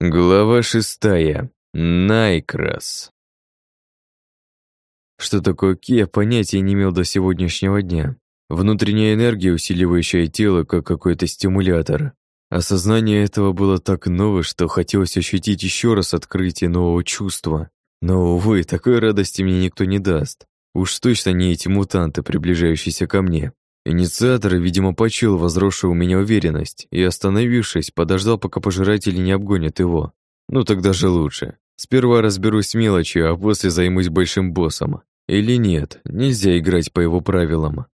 Глава шестая. Найкрас. Что такое ки, понятия не имел до сегодняшнего дня. Внутренняя энергия, усиливающая тело, как какой-то стимулятор. Осознание этого было так ново, что хотелось ощутить еще раз открытие нового чувства. Но, увы, такой радости мне никто не даст. Уж точно не эти мутанты, приближающиеся ко мне. Инициатор, видимо, почуял возросшую у меня уверенность и, остановившись, подождал, пока пожиратели не обгонят его. Ну, тогда же лучше. Сперва разберусь с мелочью, а после займусь большим боссом. Или нет, нельзя играть по его правилам.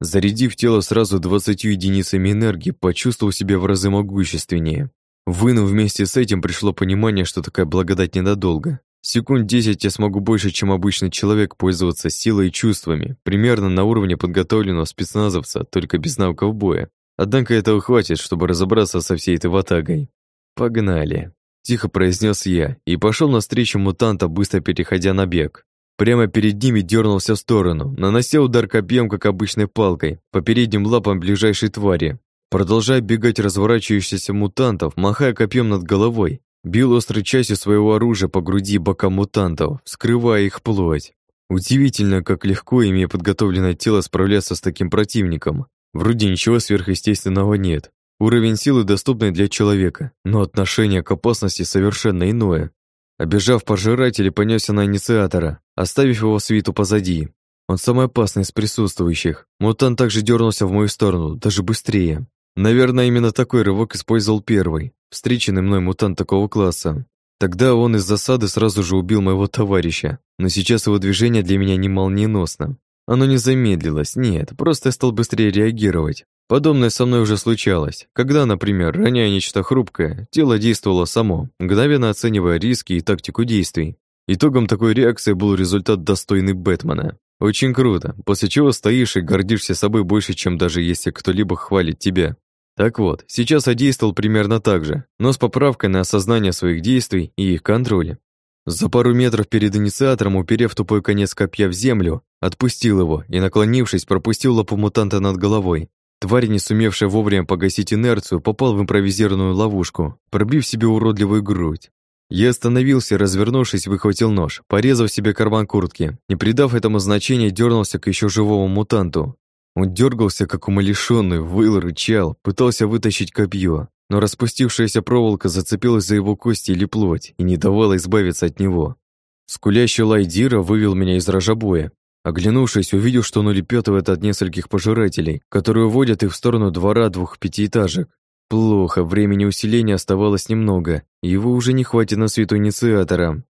Зарядив тело сразу 20 единицами энергии, почувствовал себя в разы могущественнее. Вынув вместе с этим пришло понимание, что такая благодать ненадолго. Секунд 10 я смогу больше, чем обычный человек, пользоваться силой и чувствами, примерно на уровне подготовленного спецназовца, только без навыков боя. Однако этого хватит, чтобы разобраться со всей этой ватагой. Погнали. Тихо произнес я и пошел навстречу мутанта, быстро переходя на бег. Прямо перед ними дернулся в сторону, нанося удар копьем, как обычной палкой, по передним лапам ближайшей твари. Продолжая бегать разворачивающихся мутантов, махая копьем над головой, Бил острой частью своего оружия по груди и бокам мутантов, скрывая их плоть. Удивительно, как легко, имея подготовленное тело, справляться с таким противником. Вроде ничего сверхъестественного нет. Уровень силы доступный для человека, но отношение к опасности совершенно иное. Обежав пожирателя, понесся на инициатора, оставив его свиту позади. Он самый опасный из присутствующих. Мутант также дернулся в мою сторону, даже быстрее. Наверное, именно такой рывок использовал первый, встреченный мной мутант такого класса. Тогда он из засады сразу же убил моего товарища, но сейчас его движение для меня не молниеносно. Оно не замедлилось, нет, просто я стал быстрее реагировать. Подобное со мной уже случалось, когда, например, роняя нечто хрупкое, тело действовало само, мгновенно оценивая риски и тактику действий. Итогом такой реакции был результат достойный Бэтмена. Очень круто, после чего стоишь и гордишься собой больше, чем даже если кто-либо хвалит тебя. Так вот, сейчас я действовал примерно так же, но с поправкой на осознание своих действий и их контроля. За пару метров перед инициатором, уперев тупой конец копья в землю, отпустил его и, наклонившись, пропустил лапу мутанта над головой. Тварь, не сумевшая вовремя погасить инерцию, попал в импровизированную ловушку, пробив себе уродливую грудь. Я остановился, развернувшись, выхватил нож, порезав себе карман куртки, не придав этому значения, дернулся к еще живому мутанту. Он дергался, как умалишенный, выл, рычал, пытался вытащить копье, но распустившаяся проволока зацепилась за его кости или плоть и не давала избавиться от него. Скулящий лайдира вывел меня из рожобоя. Оглянувшись, увидел, что он улепетывает от нескольких пожирателей, которые уводят их в сторону двора двух пятиэтажек. Плохо, времени усиления оставалось немного, и его уже не хватит на свету инициатора.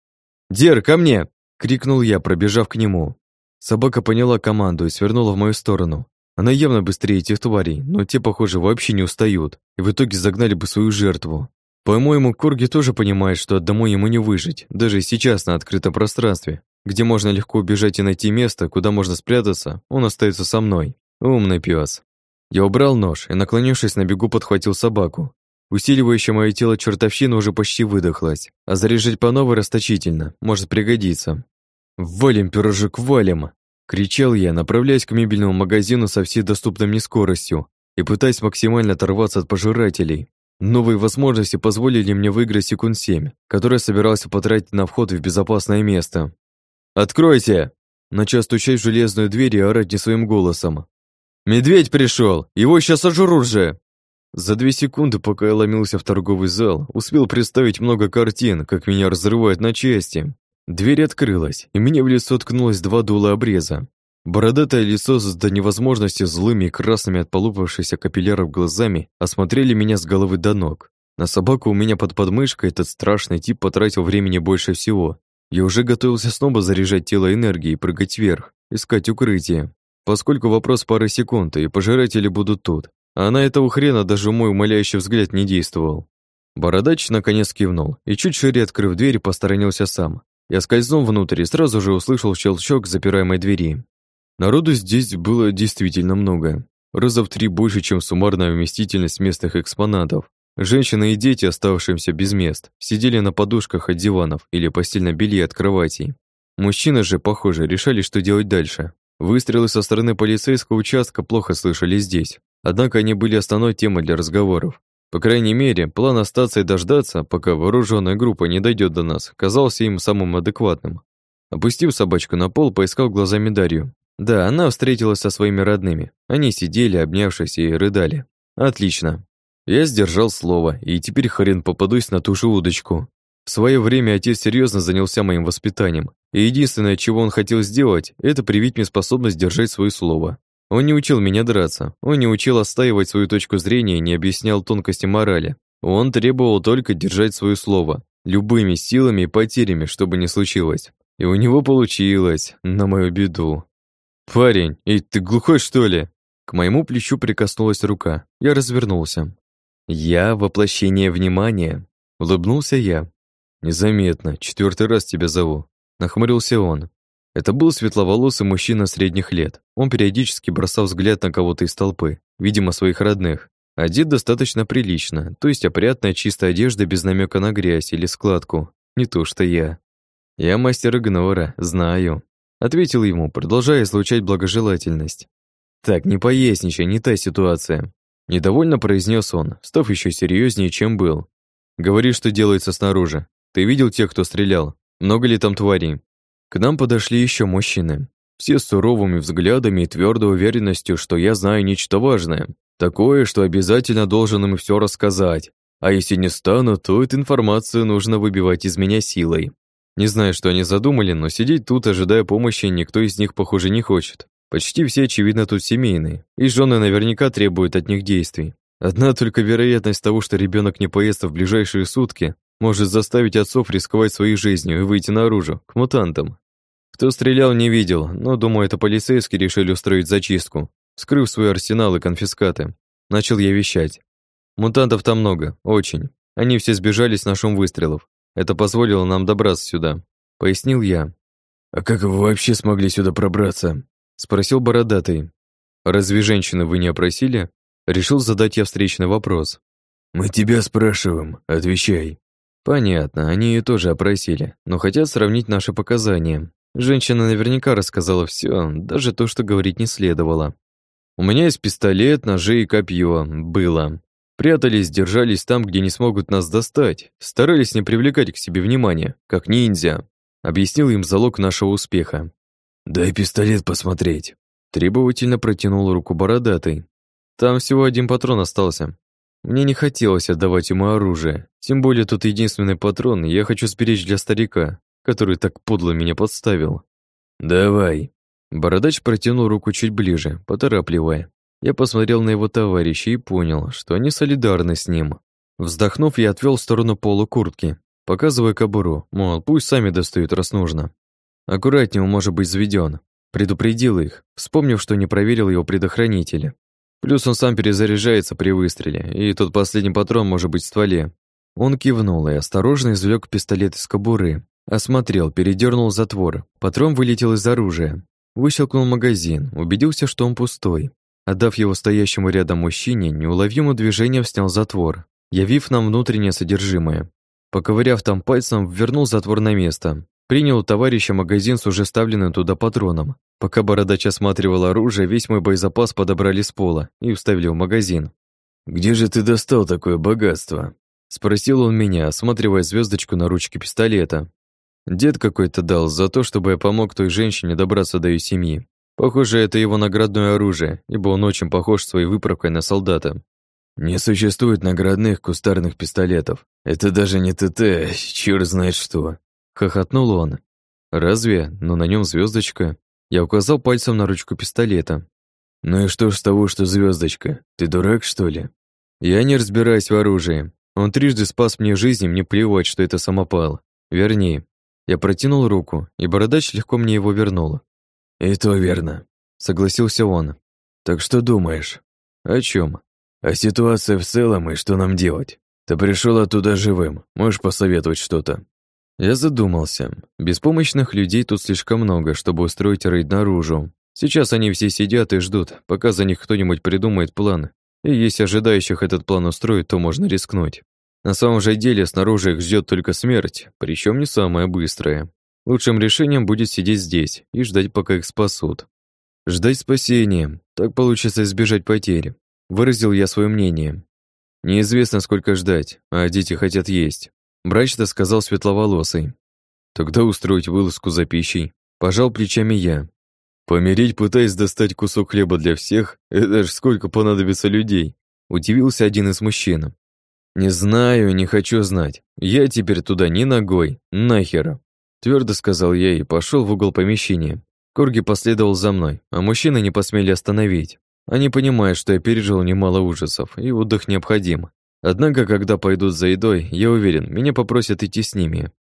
«Дер, ко мне!» — крикнул я, пробежав к нему. Собака поняла команду и свернула в мою сторону. Она явно быстрее этих тварей, но те, похоже, вообще не устают, и в итоге загнали бы свою жертву. По-моему, Корги тоже понимает, что домой ему не выжить, даже сейчас на открытом пространстве, где можно легко убежать и найти место, куда можно спрятаться, он остается со мной. Умный пес. Я убрал нож и, наклонившись на бегу, подхватил собаку. Усиливающая мое тело чертовщина уже почти выдохлась, а заряжать по новой расточительно, может пригодиться. «Валим, пирожок, валим!» Кричал я, направляясь к мебельному магазину со всей доступной мне скоростью и пытаясь максимально оторваться от пожирателей. Новые возможности позволили мне выиграть секунд семь, которые собирался потратить на вход в безопасное место. «Откройте!» Начал стучать в железную дверь и орать не своим голосом. «Медведь пришел! Его сейчас сожрут же!» За две секунды, пока я ломился в торговый зал, успел представить много картин, как меня разрывают на части, Дверь открылась, и мне в лицо ткнулось два дула обреза. Бородатое лицо с до невозможности злыми и красными от полупавшихся капилляров глазами осмотрели меня с головы до ног. На собаку у меня под подмышкой этот страшный тип потратил времени больше всего. Я уже готовился снова заряжать тело энергией и прыгать вверх, искать укрытие. Поскольку вопрос пары секунд, и пожиратели будут тут. А на этого хрена даже мой умоляющий взгляд не действовал. Бородач наконец кивнул и, чуть шире открыв дверь, посторонился сам. Я скользнул внутрь и сразу же услышал щелчок запираемой двери. Народу здесь было действительно много. Раза в три больше, чем суммарная вместительность местных экспонатов. Женщины и дети, оставшиеся без мест, сидели на подушках от диванов или постельном белье от кроватей. Мужчины же, похоже, решали, что делать дальше. Выстрелы со стороны полицейского участка плохо слышали здесь, однако они были основной темой для разговоров. По крайней мере, план остаться и дождаться, пока вооруженная группа не дойдет до нас, казался им самым адекватным. Опустив собачку на пол, поискал глазами Дарью. Да, она встретилась со своими родными. Они сидели, обнявшись и рыдали. Отлично. Я сдержал слово, и теперь хрен попадусь на ту же удочку. В свое время отец серьезно занялся моим воспитанием, и единственное, чего он хотел сделать, это привить мне способность держать свое слово. Он не учил меня драться, он не учил отстаивать свою точку зрения и не объяснял тонкости морали. Он требовал только держать свое слово, любыми силами и потерями, чтобы не случилось. И у него получилось, на мою беду. «Парень, эй, ты глухой, что ли?» К моему плечу прикоснулась рука. Я развернулся. «Я воплощение внимания», — улыбнулся я. «Незаметно, четвертый раз тебя зову», — нахмурился он. Это был светловолосый мужчина средних лет. Он периодически бросал взгляд на кого-то из толпы, видимо, своих родных. Одет достаточно прилично, то есть опрятная чистая одежда без намека на грязь или складку. Не то что я. «Я мастер игнора, знаю», — ответил ему, продолжая излучать благожелательность. «Так, не поясничай, не та ситуация», — недовольно произнес он, став еще серьезнее, чем был. «Говори, что делается снаружи. Ты видел тех, кто стрелял? Много ли там тварей?» К нам подошли еще мужчины. Все с суровыми взглядами и твердой уверенностью, что я знаю нечто важное. Такое, что обязательно должен им все рассказать. А если не стану, то эту информацию нужно выбивать из меня силой. Не знаю, что они задумали, но сидеть тут, ожидая помощи, никто из них, похоже, не хочет. Почти все, очевидно, тут семейные, и жены наверняка требуют от них действий. Одна только вероятность того, что ребенок не поест в ближайшие сутки, может заставить отцов рисковать своей жизнью и выйти наружу, к мутантам. Кто стрелял, не видел, но, думаю, это полицейские решили устроить зачистку, скрыв свой арсенал и конфискаты. Начал я вещать. Мутантов там много, очень. Они все сбежались на шум выстрелов. Это позволило нам добраться сюда. Пояснил я. «А как вы вообще смогли сюда пробраться?» Спросил бородатый. «Разве женщины вы не опросили?» Решил задать я встречный вопрос. «Мы тебя спрашиваем, отвечай». Понятно, они ее тоже опросили, но хотят сравнить наши показания. Женщина наверняка рассказала все, даже то, что говорить не следовало. У меня есть пистолет, ножи и копье. Было. Прятались, держались там, где не смогут нас достать. Старались не привлекать к себе внимания, как ниндзя. Объяснил им залог нашего успеха. «Дай пистолет посмотреть». Требовательно протянул руку бородатый. Там всего один патрон остался. Мне не хотелось отдавать ему оружие, тем более тут единственный патрон, и я хочу сберечь для старика, который так подло меня подставил. «Давай». Бородач протянул руку чуть ближе, поторапливая. Я посмотрел на его товарища и понял, что они солидарны с ним. Вздохнув, я отвел в сторону полу куртки, показывая кобуру, мол, пусть сами достают, раз нужно. Аккуратнее он может быть заведен. Предупредил их, вспомнив, что не проверил его предохранители. Плюс он сам перезаряжается при выстреле, и тот последний патрон может быть в стволе. Он кивнул и осторожно извлек пистолет из кобуры. Осмотрел, передернул затвор. Патрон вылетел из оружия. Выщелкнул магазин, убедился, что он пустой. Отдав его стоящему рядом мужчине, неуловимым движением снял затвор, явив нам внутреннее содержимое. Поковыряв там пальцем, вернул затвор на место. Принял у товарища магазин с уже ставленным туда патроном. Пока бородач осматривал оружие, весь мой боезапас подобрали с пола и вставили в магазин. «Где же ты достал такое богатство?» Спросил он меня, осматривая звездочку на ручке пистолета. Дед какой-то дал за то, чтобы я помог той женщине добраться до ее семьи. Похоже, это его наградное оружие, ибо он очень похож своей выправкой на солдата. Не существует наградных кустарных пистолетов. Это даже не ТТ, черт знает что. Хохотнул он. Разве? Но на нем звездочка. Я указал пальцем на ручку пистолета. «Ну и что ж с того, что звездочка? Ты дурак, что ли?» «Я не разбираюсь в оружии. Он трижды спас мне жизнь, и мне плевать, что это самопал. Верни». Я протянул руку, и бородач легко мне его вернул. «И то верно», — согласился он. «Так что думаешь?» «О чем? «О ситуации в целом и что нам делать? Ты пришел оттуда живым, можешь посоветовать что-то?» Я задумался. Беспомощных людей тут слишком много, чтобы устроить рейд наружу. Сейчас они все сидят и ждут, пока за них кто-нибудь придумает план. И если ожидающих этот план устроить, то можно рискнуть. На самом же деле снаружи их ждет только смерть, причем не самая быстрая. Лучшим решением будет сидеть здесь и ждать, пока их спасут. Ждать спасения, так получится избежать потери. Выразил я свое мнение. Неизвестно, сколько ждать, а дети хотят есть. Мрачно сказал светловолосый. Тогда устроить вылазку за пищей. Пожал плечами я. Помереть, пытаясь достать кусок хлеба для всех, это ж сколько понадобится людей. Удивился один из мужчин. Не знаю, не хочу знать. Я теперь туда ни ногой, нахера. Твердо сказал я и пошел в угол помещения. Корги последовал за мной, а мужчины не посмели остановить. Они понимают, что я пережил немало ужасов, и отдых необходим. Однако, когда пойдут за едой, я уверен, меня попросят идти с ними.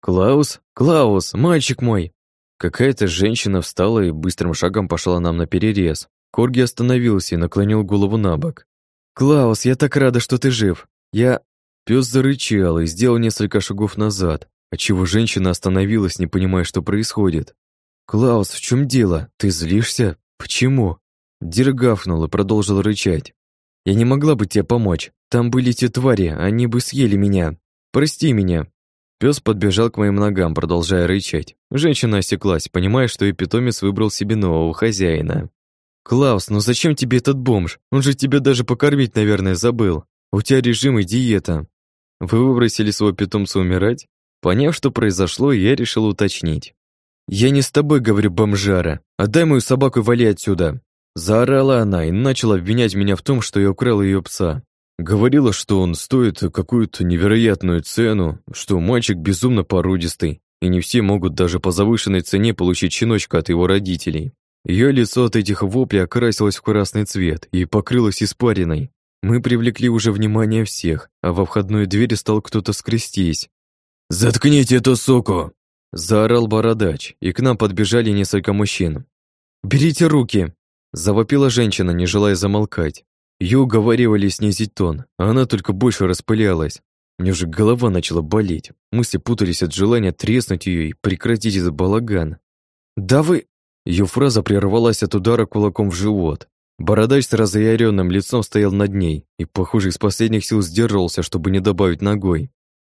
«Клаус? Клаус, мальчик мой!» Какая-то женщина встала и быстрым шагом пошла нам на перерез. Корги остановился и наклонил голову на бок. «Клаус, я так рада, что ты жив. Я...» Пёс зарычал и сделал несколько шагов назад, отчего женщина остановилась, не понимая, что происходит. «Клаус, в чем дело? Ты злишься? Почему?» Дир гавкнул и продолжил рычать. «Я не могла бы тебе помочь. Там были те твари, они бы съели меня. Прости меня». Пес подбежал к моим ногам, продолжая рычать. Женщина осеклась, понимая, что и питомец выбрал себе нового хозяина. «Клаус, ну зачем тебе этот бомж? Он же тебя даже покормить, наверное, забыл. У тебя режим и диета. Вы выбросили своего питомца умирать?» Поняв, что произошло, я решил уточнить. «Я не с тобой, говорю, бомжара. Отдай мою собаку и вали отсюда!» Заорала она и начала обвинять меня в том, что я украл ее пса. Говорила, что он стоит какую-то невероятную цену, что мальчик безумно породистый, и не все могут даже по завышенной цене получить щеночка от его родителей. Ее лицо от этих воплей окрасилось в красный цвет и покрылось испариной. Мы привлекли уже внимание всех, а во входную дверь стал кто-то скрестись. «Заткните эту суку!» Заорал бородач, и к нам подбежали несколько мужчин. «Берите руки!» Завопила женщина, не желая замолкать. Ее уговаривали снизить тон, а она только больше распылялась. Мне уже голова начала болеть. Мысли путались от желания треснуть ее и прекратить этот балаган. «Да вы...» Ее фраза прервалась от удара кулаком в живот. Бородач с разъяренным лицом стоял над ней и, похоже, из последних сил сдерживался, чтобы не добавить ногой.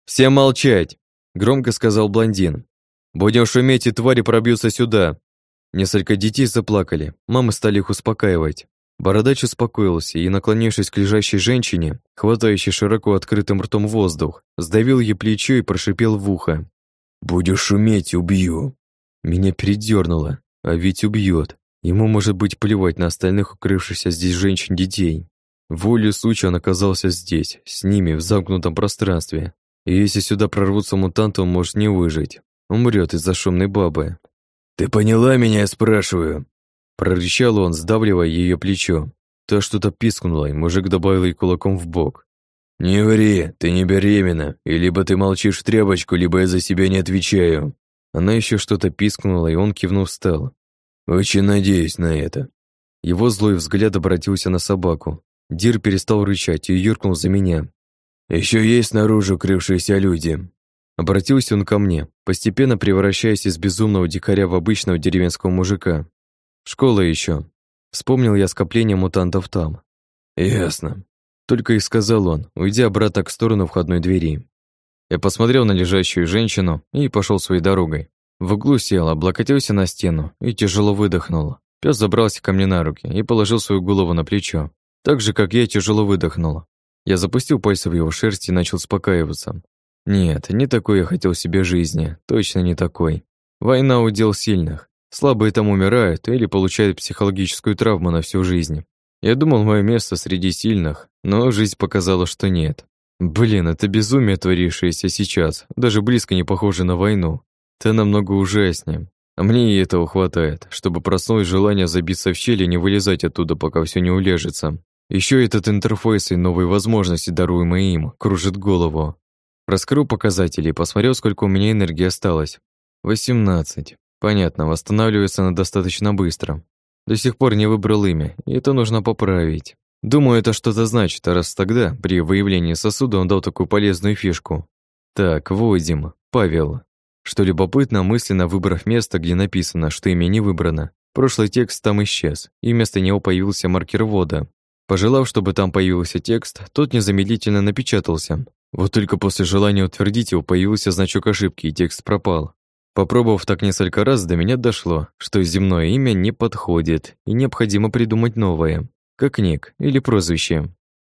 «Всем молчать!» — громко сказал блондин. Будем шуметь, и твари пробьются сюда. Несколько детей заплакали. Мамы стали их успокаивать. Бородач успокоился и, наклонившись к лежащей женщине, хватающей широко открытым ртом воздух, сдавил ей плечо и прошипел в ухо. «Будешь шуметь, убью!» Меня передернуло, а ведь убьет. Ему может быть плевать на остальных укрывшихся здесь женщин-детей. Волю случая он оказался здесь, с ними, в замкнутом пространстве. И если сюда прорвутся мутанты, он может не выжить. Умрет из-за шумной бабы. «Ты поняла меня, я спрашиваю?» Прорычал он, сдавливая ее плечо. Та что-то пискнула, и мужик добавил ей кулаком в бок. «Не ври, ты не беременна, и либо ты молчишь в тряпочку, либо я за себя не отвечаю». Она еще что-то пискнула, и он кивнув встал. «Очень надеюсь на это». Его злой взгляд обратился на собаку. Дир перестал рычать и юркнул за меня. «Еще есть снаружи укрывшиеся люди. Обратился он ко мне, постепенно превращаясь из безумного дикаря в обычного деревенского мужика. Школа еще. Вспомнил я скопление мутантов там. Ясно. Только и сказал он, уйдя обратно к сторону входной двери. Я посмотрел на лежащую женщину и пошел своей дорогой. В углу сел, облокотился на стену и тяжело выдохнул. Пес забрался ко мне на руки и положил свою голову на плечо. Так же, как я тяжело выдохнул. Я запустил пальцы в его шерсть и начал успокаиваться. Нет, не такой я хотел себе жизни, точно не такой. Война удел сильных. Слабые там умирают или получают психологическую травму на всю жизнь. Я думал, мое место среди сильных, но жизнь показала, что нет. Блин, это безумие, творившееся сейчас, даже близко не похоже на войну. Это намного ужаснее. А мне и этого хватает, чтобы проснулось желание забиться в щель и не вылезать оттуда, пока все не улежется. Еще этот интерфейс и новые возможности, даруемые им, кружит голову. Раскрыл показатели и посмотрел, сколько у меня энергии осталось. 18. Понятно, восстанавливается она достаточно быстро. До сих пор не выбрал имя, и это нужно поправить. Думаю, это что-то значит, раз тогда, при выявлении сосуда, он дал такую полезную фишку. Так, вводим. Павел. Что любопытно, мысленно выбрав место, где написано, что имя не выбрано, прошлый текст там исчез, и вместо него появился маркер ввода. Пожелав, чтобы там появился текст, тот незамедлительно напечатался, вот только после желания утвердить его появился значок ошибки, и текст пропал. Попробовав так несколько раз, до меня дошло, что земное имя не подходит, и необходимо придумать новое, как ник или прозвище.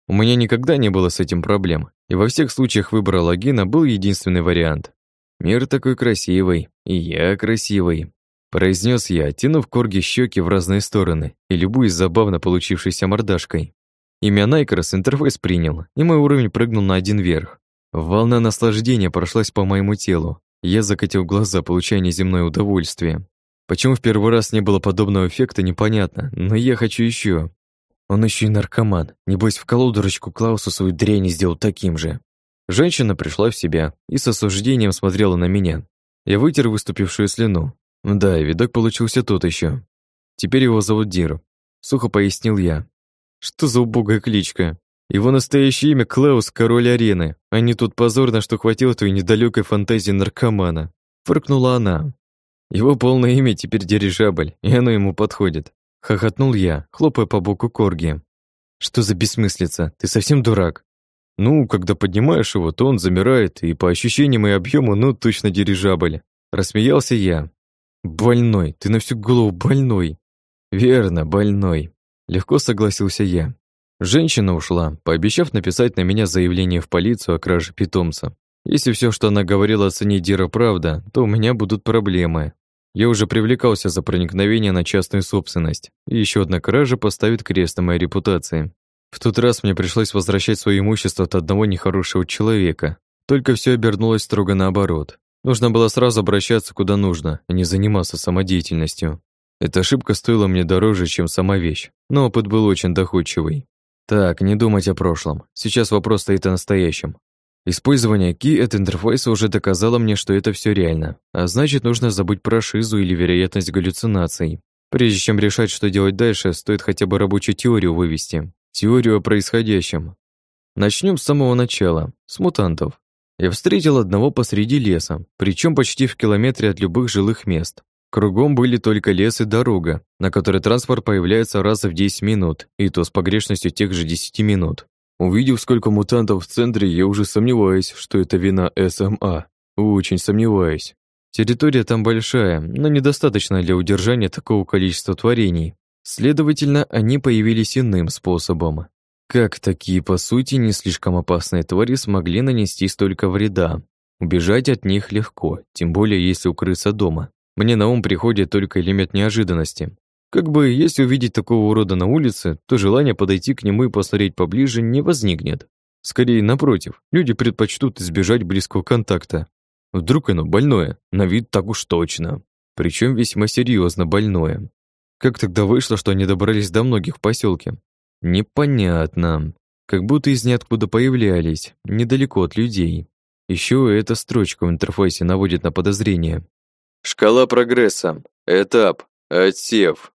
У меня никогда не было с этим проблем, и во всех случаях выбора логина был единственный вариант. «Мир такой красивый, и я красивый», произнес я, тянув корги щеки в разные стороны и любуясь забавно получившейся мордашкой. Имя Найкрос интерфейс принял, и мой уровень прыгнул на один вверх. Волна наслаждения прошлась по моему телу. Я закатил глаза, получая неземное удовольствие. Почему в первый раз не было подобного эффекта, непонятно, но я хочу еще. Он еще и наркоман. Небось, вколол дурочку Клаусу свою дрянь сделал таким же. Женщина пришла в себя и с осуждением смотрела на меня. Я вытер выступившую слюну. Да, видок получился тот еще. Теперь его зовут Дир. Сухо пояснил я. Что за убогая кличка? Его настоящее имя Клаус Король Арены, а не тот позор, на что хватило твоей недалекой фантазии наркомана. Фыркнула она. Его полное имя теперь дирижабль, и оно ему подходит. Хохотнул я, хлопая по боку Корги. Что за бессмыслица? Ты совсем дурак? Ну, когда поднимаешь его, то он замирает, и по ощущениям и объему, ну, точно дирижабль. Рассмеялся я. Больной, ты на всю голову больной. Верно, больной. Легко согласился я. Женщина ушла, пообещав написать на меня заявление в полицию о краже питомца. Если все, что она говорила о цене Дира, правда, то у меня будут проблемы. Я уже привлекался за проникновение на частную собственность, и еще одна кража поставит крест на моей репутации. В тот раз мне пришлось возвращать свое имущество от одного нехорошего человека. Только все обернулось строго наоборот. Нужно было сразу обращаться куда нужно, а не заниматься самодеятельностью. Эта ошибка стоила мне дороже, чем сама вещь, но опыт был очень доходчивый. Так, не думать о прошлом. Сейчас вопрос стоит о настоящем. Использование Key от интерфейса уже доказало мне, что это все реально, а значит, нужно забыть про шизу или вероятность галлюцинаций. Прежде чем решать, что делать дальше, стоит хотя бы рабочую теорию вывести. Теорию о происходящем. Начнем с самого начала, с мутантов. Я встретил одного посреди леса, причем почти в километре от любых жилых мест. Кругом были только лес и дорога, на которой транспорт появляется раз в 10 минут, и то с погрешностью тех же 10 минут. Увидев, сколько мутантов в центре, я уже сомневаюсь, что это вина СМА. Очень сомневаюсь. Территория там большая, но недостаточно для удержания такого количества творений. Следовательно, они появились иным способом. Как такие, по сути, не слишком опасные твари смогли нанести столько вреда? Убежать от них легко, тем более если укрыться дома. Мне на ум приходит только элемент неожиданности. Как бы, если увидеть такого урода на улице, то желание подойти к нему и посмотреть поближе не возникнет. Скорее, напротив, люди предпочтут избежать близкого контакта. Вдруг оно больное, на вид так уж точно. Причем весьма серьезно больное. Как тогда вышло, что они добрались до многих в поселке? Непонятно. Как будто из ниоткуда появлялись, недалеко от людей. Еще эта строчка в интерфейсе наводит на подозрение. Шкала прогресса. Этап. Отсев.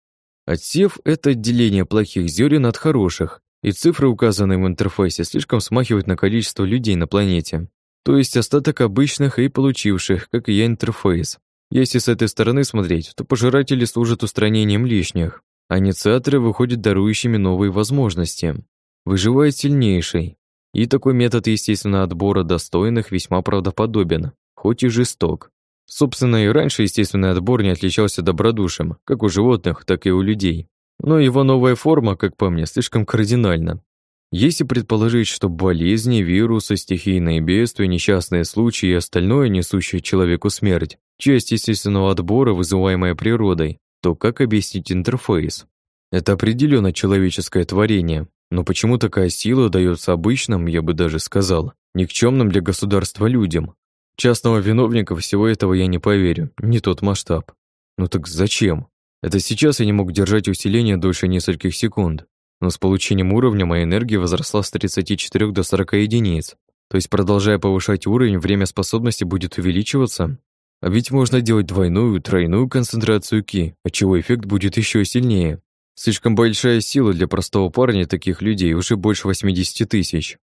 Отсев – это отделение плохих зерен от хороших, и цифры, указанные в интерфейсе, слишком смахивают на количество людей на планете. То есть остаток обычных и получивших, как и я, интерфейс. Если с этой стороны смотреть, то пожиратели служат устранением лишних, а инициаторы выходят дарующими новые возможности. Выживает сильнейший. И такой метод, естественно, отбора достойных весьма правдоподобен, хоть и жесток. Собственно, и раньше естественный отбор не отличался добродушием, как у животных, так и у людей. Но его новая форма, как по мне, слишком кардинальна. Если предположить, что болезни, вирусы, стихийные бедствия, несчастные случаи и остальное, несущее человеку смерть, часть естественного отбора, вызываемая природой, то как объяснить интерфейс? Это определенно человеческое творение, но почему такая сила дается обычным, я бы даже сказал, никчемным для государства людям, Частного виновника всего этого я не поверю, не тот масштаб. Ну так зачем? Это сейчас я не мог держать усиление дольше нескольких секунд, но с получением уровня моя энергия возросла с 34 до 40 единиц. То есть, продолжая повышать уровень, время способности будет увеличиваться. А ведь можно делать двойную, тройную концентрацию ки, отчего эффект будет еще сильнее. Слишком большая сила для простого парня таких людей, уже больше 80 тысяч.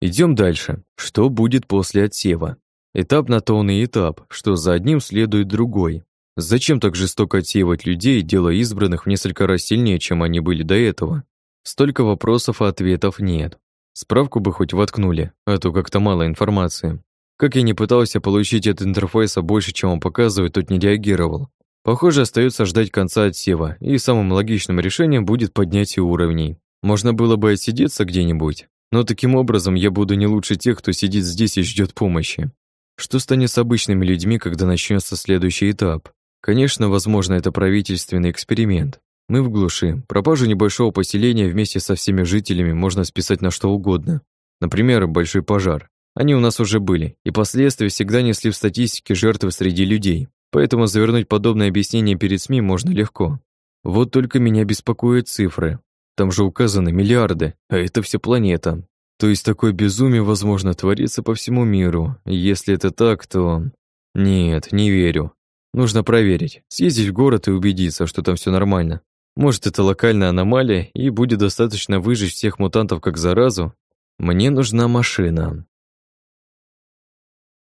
Идем дальше. Что будет после отсева? Этап на то он и этап, что за одним следует другой. Зачем так жестоко отсеивать людей, делая избранных в несколько раз сильнее, чем они были до этого? Столько вопросов, а ответов нет. Справку бы хоть воткнули, а то как-то мало информации. Как я не пытался получить от интерфейса больше, чем он показывает, тот не реагировал. Похоже, остается ждать конца отсева, и самым логичным решением будет поднятие уровней. Можно было бы отсидеться где-нибудь, Но таким образом я буду не лучше тех, кто сидит здесь и ждет помощи. Что станет с обычными людьми, когда начнется следующий этап? Конечно, возможно, это правительственный эксперимент. Мы в глуши. Пропажу небольшого поселения вместе со всеми жителями можно списать на что угодно. Например, большой пожар. Они у нас уже были, и последствия всегда несли в статистике жертвы среди людей. Поэтому завернуть подобное объяснение перед СМИ можно легко. Вот только меня беспокоят цифры. Там же указаны миллиарды, а это вся планета. То есть такое безумие, возможно, творится по всему миру. Если это так, то... Нет, не верю. Нужно проверить, съездить в город и убедиться, что там все нормально. Может, это локальная аномалия, и будет достаточно выжечь всех мутантов как заразу? Мне нужна машина.